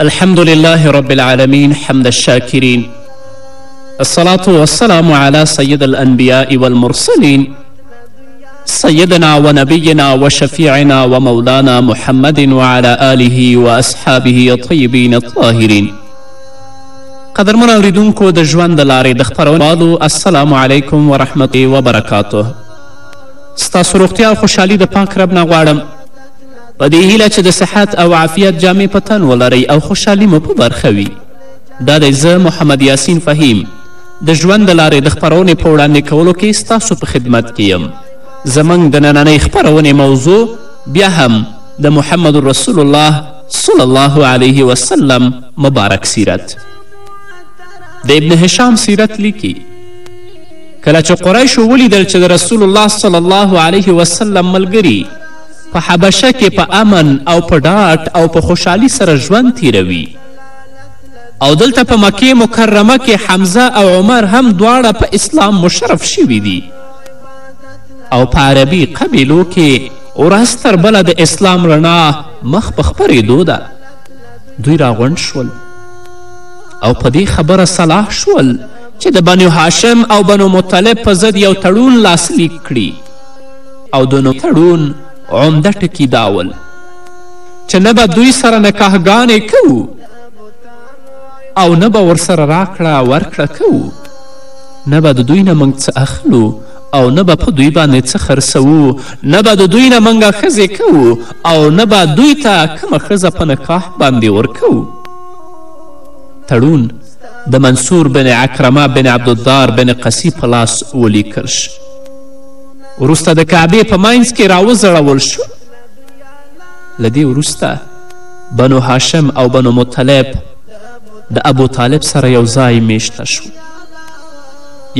الحمد لله رب العالمين حمد الشاكرين الصلاة والسلام على سيد الأنبياء والمرسلين سيدنا ونبينا وشفيعنا ومولانا محمد وعلى آله وأصحابه الطيبين الطاهرين قدرمن اوریدونکو د ژوند د لارې د خپرونوالو السلام علیکم ورحمت وبرکاته ستاسو روغتیا او خوشحالي د پاک رب نه غواړم په دې هیله چې د صحت او عافیت جامې په تن ولرئ او خوشحالي مو په برخه وي دا دی زه محمد یاسین فهیم د ژوند د لارې د خپرونې په وړاندې کولو کې ستاسو په خدمت کې یم زموږ د نننۍ خپرونې موضوع بیا هم د محمد رسول الله صلی الله علیه وسلم مبارک سیرت د ابن هشام سیرت لیکي کله چې قریشو ولیدل چې د رسول الله صلی الله علیه وسلم ملګري په حبشه کې په امن او په ډاډ او په خوشحالي سره ژوند تیروي او دلته په مکې مکرمه کې حمزه او عمر هم دواړه په اسلام مشرف شوي دي او په عربي قبیلو کې ورځ تر بله د اسلام رڼا مخ په خپرېدو ده دوی راغونډ شول او په دې خبره صلاح شول چې د بنو هاشم او بنو مطلب په ضد یو تړون لاسلیک کړي او د نو تړون عمده ټکي دا ول چې نه به دوی سره نکاحګانې کوو او نه به ورسره راکړه ورکړه کوو نه به د دوی نه موږ څه اخلو او نه به په دوی باندې څه خرڅوو نه به د دوی نه موږ ښځې کوو او نه به دوی ته کومه ښځه په نکاح باندې ورکوو تړون د منصور بن اکرمه بن عبدالدار بن قسی په لاس ولیکل شو وروسته د کعبې په مینځ کې راوځړول شو له دې وروسته بنو هاشم او بنو مطلب د ابو طالب سره یو ځای میشته شو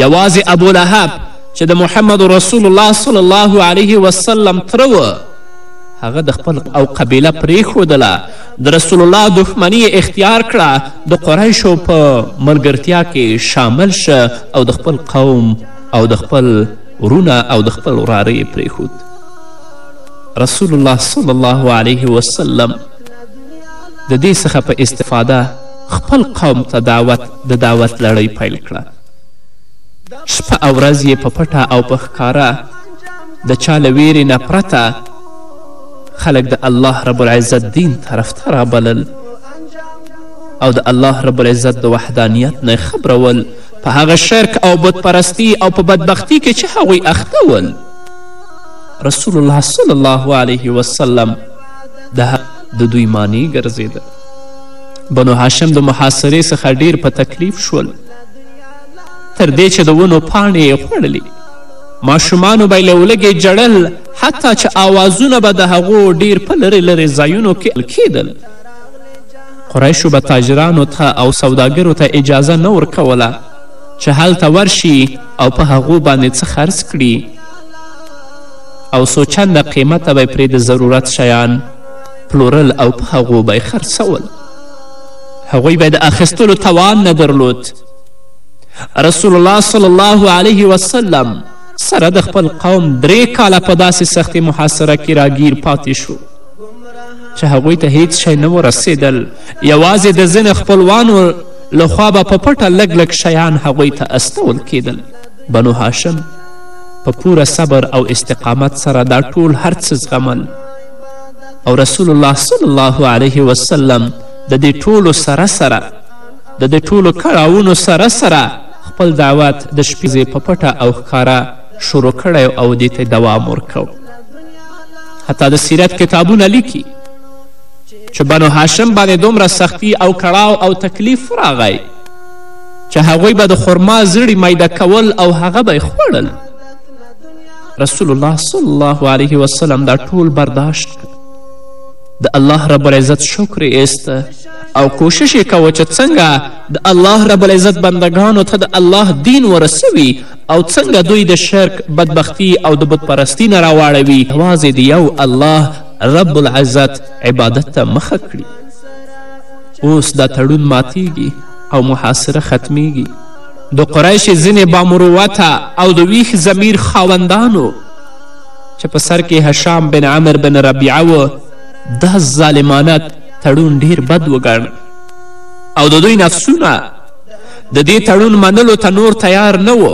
یوازې ابو لهب چې د محمد رسول الله صلی الله علیه وسلم تره و هغه د خپل او قبیله پرېښودله د رسول الله دښمني اختیار کړه د قریشو په ملګرتیا کې شامل شه او د خپل قوم او د خپل ورونه او د خپل وراره یې پرېښود رسول الله صلی الله علیه وسلم د دې څخه په استفاده خپل قوم ته دعوت د دعوت لړۍ پیل کړه شپه او ورځ یې په پټه او په ښکاره د چا له ویرې نه پرته خلک د الله رب العزت دین طرف ته رابلل او د الله رب العزت د وحدانیت نه خبرول په هغه شرک او بت پرستی او په بدبختی کې چې هغوی اخته ول رسول الله صلی الله علیه وسلم د د دوی معنی ګرځېده بنو هاشم د محاصرې څخه ډیر په تکلیف شول تر دې چې د ونو پاڼې یې خوړلې ماشومانو به له ولږې جړل حتی چې آوازونه به د هغو ډیر په لرې لرې ځایونو کې کیدل قریشو به تاجرانو ته او سوداګرو ته اجازه نه ورکوله چې هلته ورشي او په هغو باندې څه خرڅ کړي او څو چنده قیمته به پرې د ضرورت شیان پلورل او په هغو به خرڅول هغوی به د اخیستلو توان نه درلود رسول الله صلی الله علیه وسلم سره د خپل قوم درې کاله په داسې سختې محاصره کې راګیر پاتې شو چې هغوی ته هیڅ شی نه و رسېدل یوازې د ځینې خپلوانو لخوا به په پټه لږ لږ شیان هغوی ته استول کېدل بنو هاشم په پوره صبر او استقامت سره دا ټول هر څه زغمل او رسول الله صلی الله علیه وسلم د دې ټولو سره سره د دې ټولو کړاوونو سره سره خپل دعوت د شپې په پټه او ښکاره شروع کړی او دې ته دوام ورکړ حتی د سیرت کتابونه لیکي چې بنو هاشم باندې دومره سختی او کړاو او تکلیف راغی چې هغوی به د خرما زړي میده کول او هغه به خوړل رسول الله صلی الله علیه وسلم دا ټول برداشت د الله رب العزت شکر ایسته او کوشش یې کوه چې څنګه د الله رب العزت بندگانو ته د الله دین ورسوي او څنګه دوی د شرک، بدبختي او د بت پرستي نه راواړوي یوازې د یو الله رب العزت عبادت ته مخه کړي. اوس دا تړون ماتیږي او محاصره ختمیږي. د قریش ځینې بامروته او د ویښ ضمیر خاوندانو چې په سر کې هشام بن عمر بن ربیعه و دا ظالمانه تړون ډیر بد وګڼ او د دوی نفسونه د دې تړون منلو ته نور تیار نه و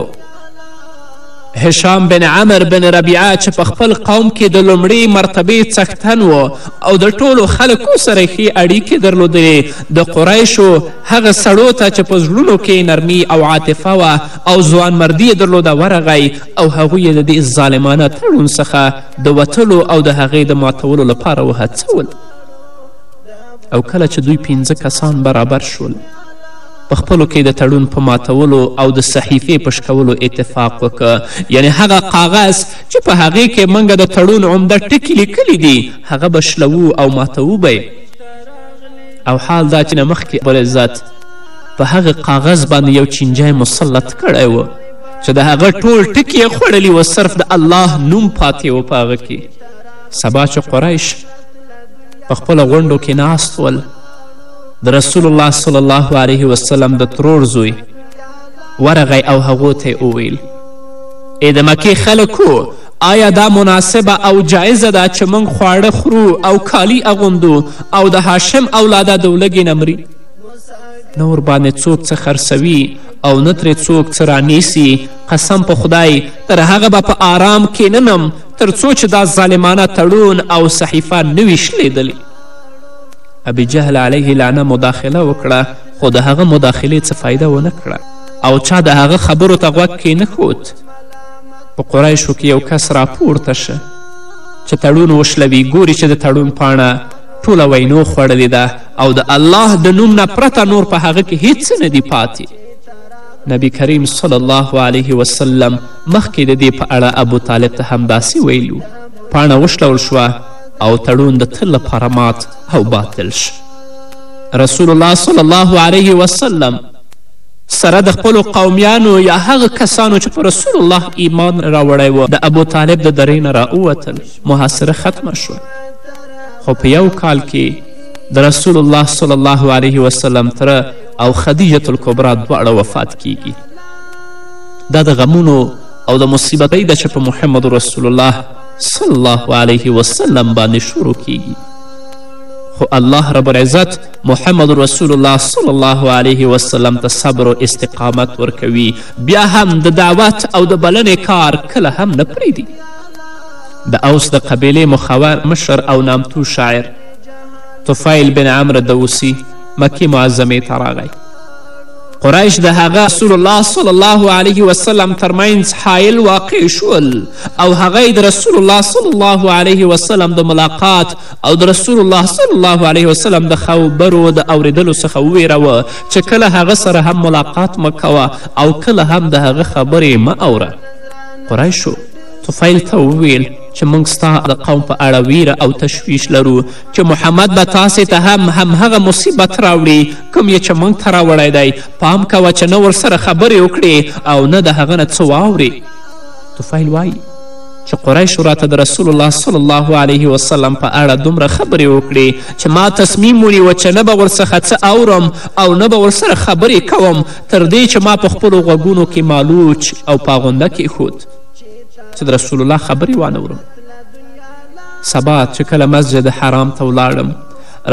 هشام بن عمر بن ربیعه چې په خپل قوم کې د لومړۍ مرتبې څښتن و او د ټولو خلکو سره ښې اړیکې درلودلې د قریشو هغه سړو ته چې په زړونو کې نرمي او عاطفه وه او ځوانمردي یې درلوده ورغی او هغوی یې د دې ظالمانه تړون څخه د وتلو او د هغې د ماتولو لپاره وهڅول او کله چې دوی پنځه کسان برابر شول په خپلو کې د تړون په ماتولو او د صحیفې په شکولو اتفاق وکړ یعنې هغه کاغذ چې په هغې کې موږ د تړون عمده ټکي لیکلي دي هغه به شلوو او ماتوو به او حال دا چې نه مخکې برعزت په هغه کاغذ باندې یو چینجی مسلط کړی و چې د هغه ټول ټکي یې خوړلي و صرف د الله نوم پاتې و په هغه کې سبا چې قریش په خپلو غونډو کې ناست ول د رسول الله صلی الله علیه وسلم د ترور زوی ورغی او هغو ته یې وویل ای د مکې خلکو آیا دا مناسبه او جایزه ده چې موږ خواړه خورو او کالی اغوندو او د هاشم اولاده د ولږې نه مري نه ورباندې څوک څه خرڅوي او نه ترې څوک څه رانیسي قسم په خدای تر هغه به په آرام کیننم تر څو چې دا ظالمانه تړون او صحیفه نه وي شلېدلې ابي جهل علیه لعنه مداخله وکړه خو د هغه مداخلې څه فایده ونه کړه او چا د هغه خبرو ته غوږ کښېنښود په قریشو کې یو کس راپورته شه چې تړون وشلوي ګوري چې د تړون پاڼه ټوله وینو خوړلې ده او د الله د نوم نه پرته نور په هغه کې هیڅ نه دي پاتې نبی کریم صلی الله علیه وسلم مخکې د دې په اړه ابو طالب ته همداسې ویلو پاڼه وشلول شوه او تړون د تل لپاره مات او باطل شو رسول الله صلی الله علیه وسلم سره د خپلو قومیانو یا هغه کسانو چې په رسول الله ایمان راوړی و د ابو طالب د درې نه راووتل محاصره ختمه شوه خو په یو کال کې د رسول الله صلی الله علیه وسلم تره او خدیجة الکبرا دواړه وفات کیږي دا د غمونو او د مصیبتۍ ده چې په محمد رسول الله صلی الله علیه وسلم باندې شروع کیږي خو الله رب العزت محمد رسول الله صلی الله علیه وسلم ته صبر و استقامت ورکوي بیا هم د دعوت او د بلنې کار کله هم نه پریږدي د اوس د قبیلې مخور مشر او نامتو شاعر طفیل بن عمرو دوسي مکې معظمې ته راغی قریش د هغه رسول الله صلی الله علیه وسلم ترمنځ حایل واقع شول او هغه د رسول الله صلی الله علیه وسلم د ملاقات او د رسول الله صلی الله علیه وسلم د خبرو د اوریدلو څخه وویروه چې کله هغه سره هم ملاقات مه کوه او کله هم د هغه خبرې مه اوره قریشو طفیل ته وویل چې موږ ستا د قوم په اړه ویره او تشویش لرو چې محمد به تاسې ته هم همهغه مصیبت راوړي کوم یې چې موږ ته راوړی دی پام کوه چې نه ورسره خبرې وکړې او نه د هغه نه څه واورې طفیل وایي چې قریشو راته د رسول الله صلی الله علیه وسلم په اړه دومره خبرې وکړې چې ما تصمیم ونیوه چې نه به ورڅخه څه اورم او نه به ورسره خبرې کوم تر دې چې ما په خپلو غوږونو کې مالوچ او پاغونده کیښود چې د رسول الله خبرې وانه ورم سبا چې کله مسجد حرام ته ولاړم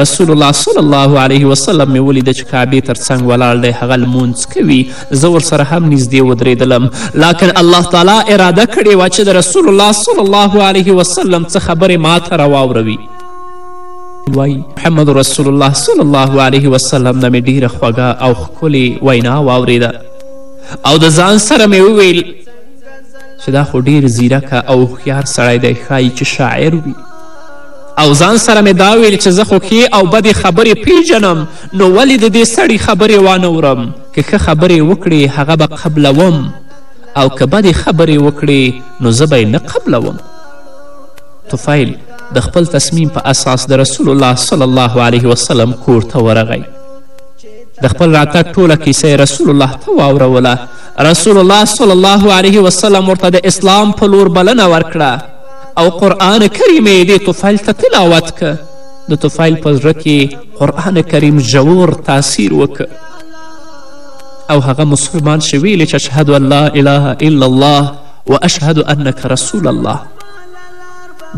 رسول الله صلی الله علیه وسلم مې ولیده چې کعبې تر څنګ ولاړ دی هغه لمونځ کوي زه ورسره هم نږدې ودرېدلم لاکن الله تعالی اراده کړې وه چې د رسول الله صلی الله علیه وسلم څه خبرې ماته راواوروي وای محمد رسول الله صلی الله علیه وسلم نه مې ډیره خوږه او ښکلې وینا واوریده او د ځان سره مې وویل چې دا خو ډیر زیرک او هوښیار سړی دی ښایي چې شاعر وي او ځان سره مې دا ویل چې زه خو ښې او بدې خبرې پیژنم نو ولې د دې سړي خبرې وانورم که ښه خبرې وکړي هغه به قبلوم او که بدې خبرې وکړي نو زه به یې نه قبلوم طفیل د خپل تصمیم په اساس د رسول الله صلی الله علیه وسلم کور ته ورغی د خپل راتګ ټوله کیسه رسول الله ته واوروله رسول الله صلی الله علیه وسلم ورته د اسلام په لور بلنه ورکړه او قرآن کریم یې دې طفیل ته تلاوت که د طفیل په زړه کې قرآن کریم ژور تاثیر وکه او هغه مسلمان شو ویلې چې اشهد ان لا اله الا الله و اشهد انک رسول الله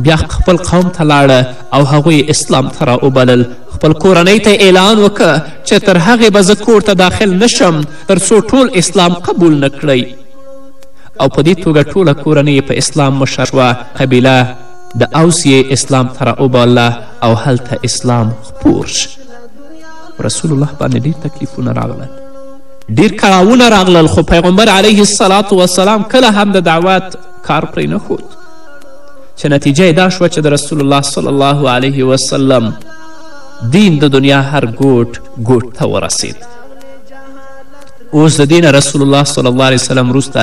بیا خپل قوم ته لاړه او هغوی اسلام ته راوبلل خپل کورنۍ ته اعلان وکړه چې تر هغې به زه کور ته داخل نشم تر څو ټول اسلام قبول نه کړئ او په دې توګه ټوله کورنۍ په اسلام مشر شوه قبیله د اوس یې اسلام ته راوباله او هلته اسلام خپور شو رسول الله باندې ډېر تکلیفونه راغلل ډیر کړاوونه راغلل خو پیغمبر علیه السلام وسلام کله هم د دعوت کار پرې نه ښود چې نتیجه یې دا شوه چې د رسول الله صلی الله علیه وسلم دین د دنیا هر ګوټ ګوټ ته ورسید اوس د دین رسول الله صلی الله علیه وسلم وروسته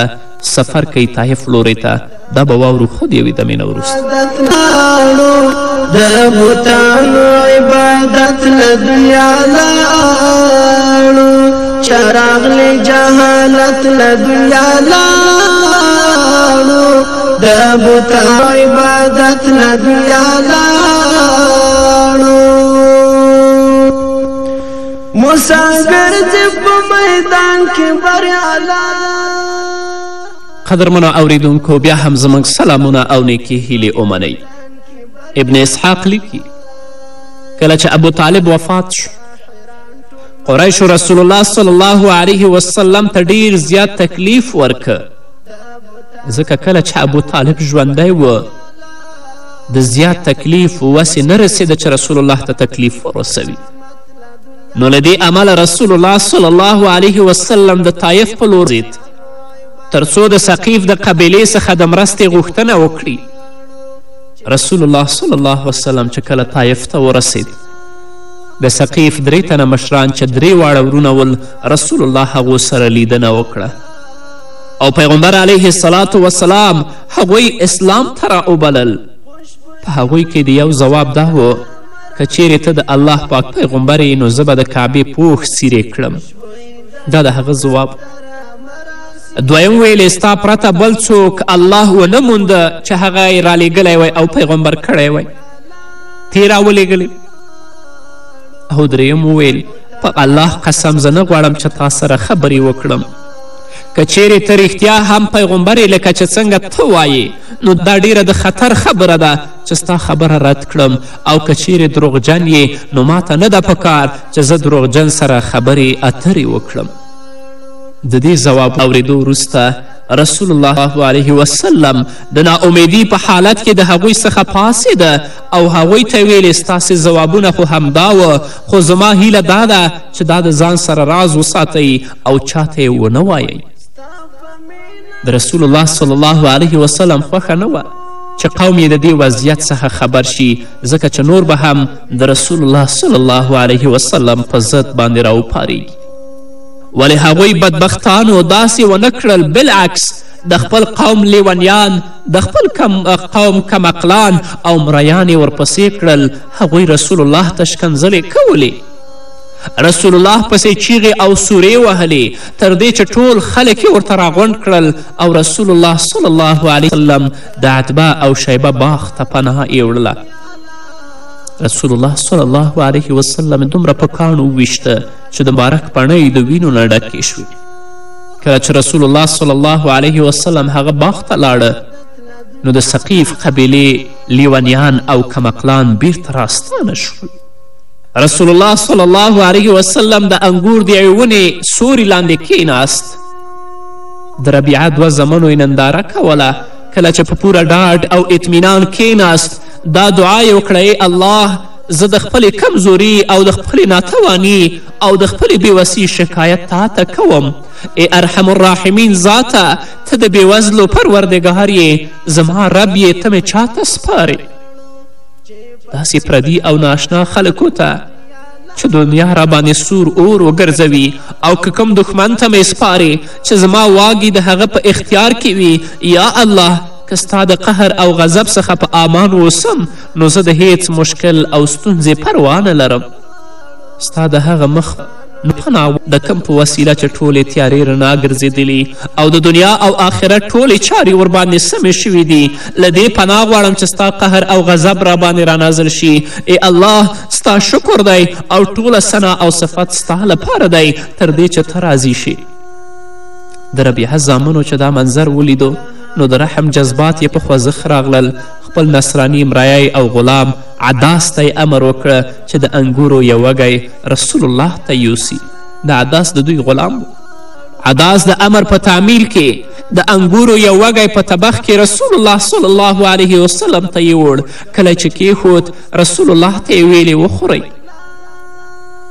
سفر کوي طایف لوري ته دا به واورو خو د یوې دمې نه وروسته د بوتانو عبادت له دنیا لاړو چې راغلی جهالت له دنیا لاړو د بوتانو عبادت له دنیا لاړو مسافر دې په میدان کې بریالی قدرمنو اوریدونکو بیا هم زموږ سلامونه او نیکې هیلې ومنئ ابن اسحاق لیکي کله چې ابو طالب وفات شو قریشو رسول الله صلی الله علیه وسلم ته ډیر زیات تکلیف ورکه ځکه کله چې ابو طالب ژوندی و د زیات تکلیف وسې نه رسېده چې رسول الله ته تکلیف ورسوي نو له دې امله رسول الله صلی الله علیه وسلم د طایف په لور زید تر څو د سقیف د قبیلې څخه د مرستې غوښتنه وکړي رسول الله صلی الله وسلم چې کله طایف ته ورسید د سقیف درې تنه مشران چې درې واړه ورونه ول رسول الله هغو سره لیدنه وکړه او پیغمبر علیه الصلاة وسلام هغوی اسلام ته راوبلل په هغوی کې د یو ځواب دا و که چیرې ته د الله پاک پیغمبر یې نو زه به د کعبې پوښ څیرې کړم دا د هغه ځواب دویم ویلې ستا پرته بل څوک الله ونه مونده چې هغه یې رالیږلی وی او پیغمبر کړی وی ته یې راولیږلی او دریم وویل په الله قسم زه نه غواړم چې تا سره خبرې وکړم که چیرې ته رښتیا هم پیغمبر لکه چې څنګه ته وایې نو دا ډیره د خطر خبره ده چې ستا خبره رد کړم او که چیرې دروغجن یې نو ماته نه ده په کار چې زه دروغجن سره خبرې اترې وکړم د دې ځواب اوریدو وروسته رسول الله علیه وسلم د ناامیدی په حالت کې د هغوی څخه پاسېده او هغوی ته ویلې ستاسې ځوابونه خو همدا و خو زما هیله دا ده چې دا د ځان سره راز وساتئ او چاته یې ونه وایئ د رسول الله صلی الله علیه وسلم خوښه نه وه چې قوم یې د دې وضعیت څخه خبر شي ځکه چې نور به هم د رسول الله صلی الله علیه وسلم په ضد باندې راوپارېږي ولې هغوی بدبختانو داسې ونه کړل بالعکس د خپل قوم لیونیان د خپل کم قوم کم اقلان او مریان یې ورپسې کړل هغوی رسول الله ته شکنځلې کولې رسول الله پسې چیغې او سورې وهلې تر دې چې ټول خلک یې ورته راغونډ کړل او رسول الله صلی الله علیه وسلم د عتبه او شیبه باغ ته پناه یې وړله رسول الله صلی الله علیه وسلم دومره په کاڼو وویشته چې د مبارک پڼۍ د وینو نه ډکې شوې کله چې رسول الله صلی الله علیه وسلم هغه باغ ته لاړه نو د سقیف قبیلې لیونیان او کمقلان بیرته راستانه شول رسول الله صلی الله علیه وسلم د انګور د یوې ونې سوري لاندې کیناست د ربیعه دوه زمنو یې ننداره کوله کله چې په پوره ډاډ او اطمینان کیناست دا دعا یې وکړه الله زه د خپلې کمزوري او د خپلې ناتواني او د خپلې بېوسي شکایت تا ته کوم ای ارحم الراحمین ذاته ته د بېوزلو پروردګار یې زما رب یې ته مې چاته سپارې داسې پردي او ناشنا خلکو ته چې دنیا راباندې سور اور وګرځوي او که کوم دښمن ته مې سپارې چې زما واګي د هغه په اختیار کې وي یا الله که ستا د قهر او غضب څخه په امان اوسم نو زه د هیڅ مشکل او ستونزې پروا نه لرم ستا د هغه مخ لومړی ناول د کوم په وسیله چې ټولې تیارې رڼا ګرځېدلي او د دنیا او آخرت ټولې چارې ورباندې سمې شوې دي له دې پناه غواړم چې ستا قهر او غضب راباندې رانازل شي ای الله ستا شکر دی او ټوله ثنا او صفت ستا لپاره دی تر دې چې ته راضي شي د ربیعه زامنو چې دا منظر ولیدو نو د رحم جذبات یې په خوځښت راغلل خپل نصراني مرایا او غلام عداس ته یې امر وکړه چې د انګورو یو وږی رسول الله ته یوسي د عداس د دوی غلام و عداس د امر په تعمیل کې د انګورو یو وږی په طبخ کې رسول الله صلی الله علیه وسلم ته یې وړ کله چې کیښود رسول الله ته یې ویلې وخورئ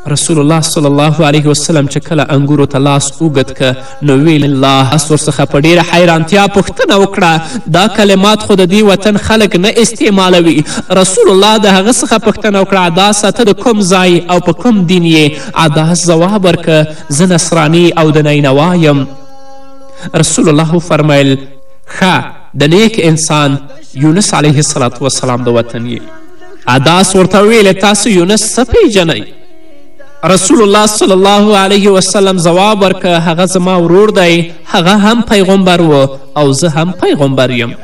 رسول الله صلی الله علیه وسلم چې کله انګورو ته لاس اوږد که نو ویل الله اس ورڅخه په ډیره حیرانتیا پوښتنه وکړه دا کلمات خو د دې وطن خلک نه استعمالوي رسول الله د هغه څخه پوښتنه وکړه عداس ته د کوم ځای او په کوم دین یې عداس ځواب ورکه زه نصراني او د نینوا یم رسول الله فرمیل ښه د نیک انسان یونس علیه السلام د وطن یې عداس ورته ویل تاسو یونس څه پیژنئ رسول الله صلی الله علیه وسلم ځواب ورکه هغه زما ورور دی هغه هم پیغمبر و او زه هم پیغمبر یم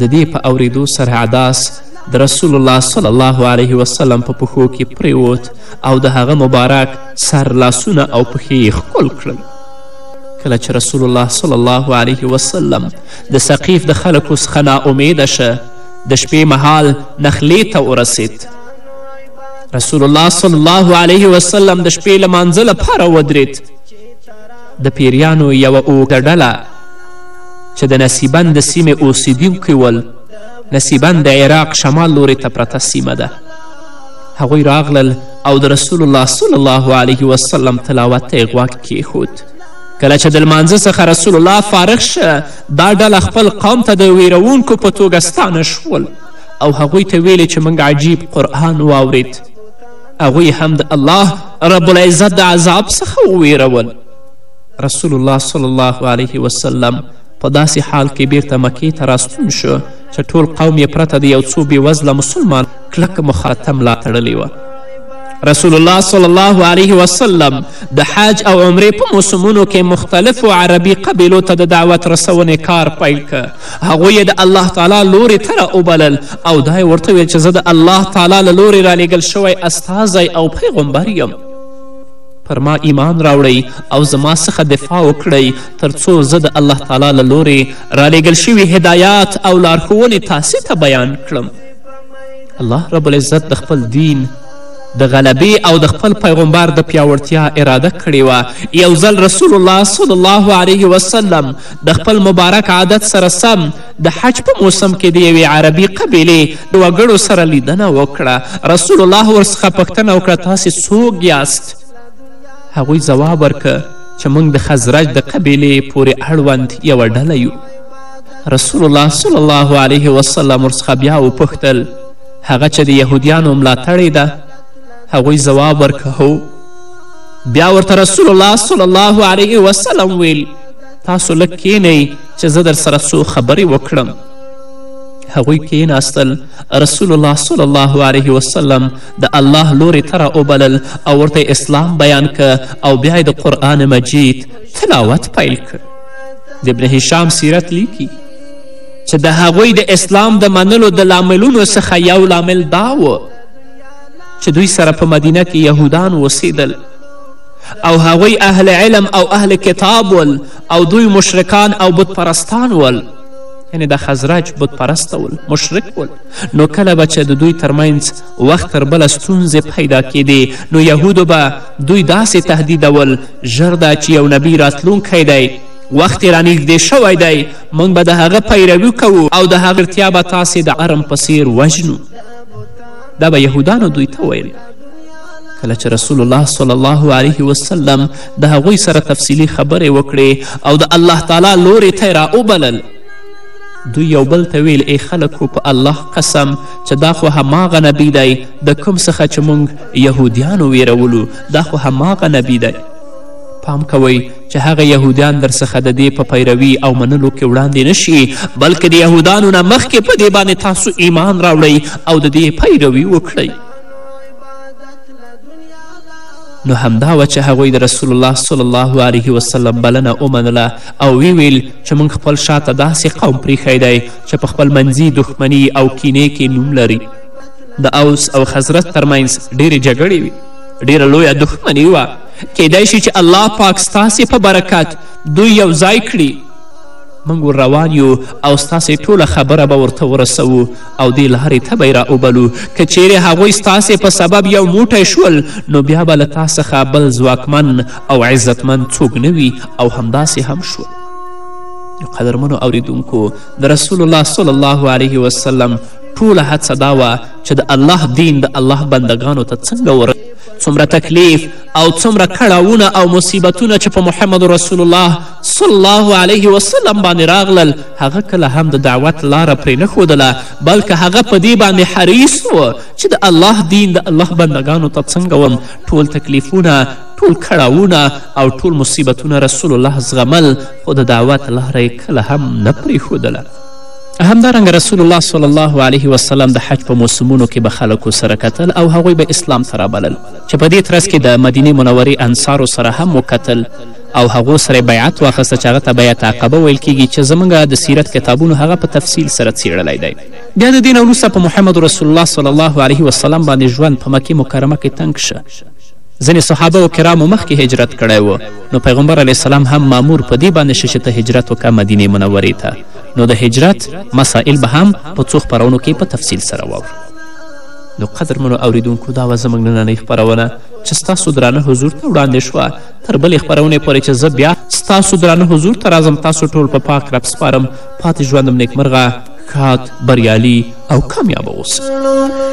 د دې په اوریدو سره عداس د رسول الله صلی الله علیه وسلم په پښو کې پریوت او د هغه مبارک سر لاسونه او پښې یې ښکل کړل کله چې رسول الله صلی الله علیه وسلم د سقیف د خلکو څخه ناامیده شه د شپې مهال نخلې ته ورسید رسول الله صلی الله علیه وسلم د شپې لمانځه لپاره ودرید د پیریانو یوه اوږه ډله چې د نصیبند د سیمې اوسیدونکي ول نصیبند د عراق شمال لورې ته پرته سیمه ده هغوی راغلل او د رسول الله صلی الله علیه وسلم تلاوت ته یې غوږ کیښود کله چې د لمانځه څخه رسول الله فارغ شه دا ډله خپل قوم ته د ویروونکو په توګه ستانه شول او هغوی ته ویلې چې موږ عجیب قرآن واورید هغوی هم د الله رب العزت د عذاب څخه وویرول رسول الله صلی الله علیه وسلم په داسې حال کې بیرته مکې ته راستون شو چې ټول قوم یې پرته د یو څو بېوزله مسلمان کلکه مخاطه ملا تړلې وه رسول الله صلی الله علیه وسلم د حج او عمرې په موسمونو کې مختلفو عربي قبیلو ته د دعوت رسونې کار پیل که هغوی د الله تعالی لورې ته را وبلل او دا یې ورته ویل چې زه د الله تعالی له لورې رالیږل شوی استازی او پیغمبر یم پر ما ایمان راوړئ او زما څخه دفاع وکړئ تر څو زه د الله تعالی له لورې رالیږل شوي هدایات او لارښوونې تاسې ته بیان کړم الله رب العزت د خپل دین د غلبې او د خپل پیغمبر د پیاوړتیا اراده کړې وه یو ځل رسول الله صلی الله علیه وسلم د خپل مبارک عادت سره سم د حج په موسم کې د یوې عربي قبیلې د وګړو سره لیدنه وکړه رسول الله ورڅخه پوښتنه وکړه تاسې څوک یاست هغوی ځواب ورکه چې موږ د خزرج د قبیلې پورې اړوند یوه ډله یو رسول الله صلی الله علیه وسلم ورڅخه بیا وپوښتل هغه چې د یهودیانو ملاتړې ده هغوی ځواب ورکه هو بیا ورته رسول الله صلی الله علیه وسلم ویل تاسو لږ کینئ چې زه در سره څو خبرې وکړم هغوی کیناستل رسول الله صلی الله علیه وسلم د الله لورې ته راوبلل او ورته اسلام بیان که او بیا د قرآن مجید تلاوت پیل که د ابن هشام سیرت لیکي چې د هغوی د اسلام د منلو د لاملونو څخه یو لامل دا و چې دوی سره په مدینه کې یهودان اوسېدل او هغوی اهل علم او اهل کتاب ول او دوی مشرکان او بت پرستان ول یعنې د خزرج بت پرسته ول مشرک ول نو کله به چې د دوی ترمنځ وخت تر بله ستونزې پیدا کېدې نو یهودو به دوی داسې تهدیدول ژر ده چې یو نبی راتلونکی دی وخت یې رانږدې شوی دی موږ به د هغه پیروي کوو او د هغه رښتیا به تاسې د ارم په څیر وژنو دا به یهودانو دوی ته ویل کله چې رسول الله صلی الله علیه وسلم د هغوی سره تفصیلي خبرې وکړې او د الله تعالی لورې ته یې راوبلل دوی یو بل ته ویل ای خلکو په الله قسم چې دا خو هماغه نبی دی د کوم څخه چې موږ یهودیانو ویرولو دا خو هماغه نبی دی پام کوئ چې هغه یهودیان در څخه د دې په پیروي او منلو کې وړاندې نه شي بلکې د یهودانو نه مخکې په دې باندې تاسو ایمان راوړئ او د دې پیروي وکړئ نو همدا وه چې هغوی د رسول الله صلی الله علیه وسلم بلنه ومنله او ویې ویل چې موږ خپل شاته داسې قوم پریښی دی چې په خپل منځي دښمني او کینې کې نوم لري د اوس او خزرت ترمنځ ډیرې جګړې وي ډیره لویه دښمني وه کیدای شي چې الله پاک ستاسې په برکت دوی یو ځای کړي موږ ور روان یو او ستاسې ټوله خبره به ورته ورسوو او دې لارې ته به یې راوبلو که چیرې هغوی ستاسې په سبب یو موټی شول نو بیا به له تا څخه بل ځواکمن او عزتمند څوک نه وي او همداسې هم شو قدرمنو اوریدونکو د رسول الله صلی الله علیه وسلم ټوله هڅه دا وه چې د الله دین د الله بندگانو ته څنګه ور څومره تکلیف او څومره کړاوونه او مصیبتونه چې په محمد رسول الله صلی الله علیه وسلم باندې راغلل هغه کله هم د دعوت لاره پرې نه ښودله بلکې هغه په دې باندې حریص و چې د الله دین د الله بندګانو ته څنګه وم ټول تکلیفونه ټول کړاوونه او ټول مصیبتونه رسول الله زغمل خو د دعوت لاره یې کله هم نه پرېښودله همدارنګه رسول الله صلی الله علیه وسلم د حج په موسمونو کې به خلکو سره کتل او هغوی به اسلام ته رابلل چې په دې ترڅ کې د مدینې منورې انصارو سره هم وکتل او هغو سره بیعت واخیسته چې هغه ته بیعت عقبه ویل کیږي چې زموږ د سیرت کتابونو هغه په تفصیل سره څیړلی دی بیا د دې نه وروسته په محمد رسول الله صلی الله علیه وسلم باندې ژوند په مکې مکرمه کې تنګ شه ځینې صحابه و کرامو مخکې هجرت کړی و، نو پیغمبر علیه السلام هم مامور په دې باندې شو چې ته هجرت وکړه مدینې منورې ته، نو د هجرت مسائل به هم په څو خپرونو کې په تفصیل سره واورو. نو قدرمنو اوریدونکو دا وه زموږ نننۍ خپرونه چې ستاسو درانه حضور ته وړاندې شوه تر بلې خپرونې پورې چې زه بیا ستاسو درانه حضور ته راځم تاسو ټول په پاک رب سپارم پاتې ژوندم نیکمرغه ښاد بریالي او کامیابه اوسئ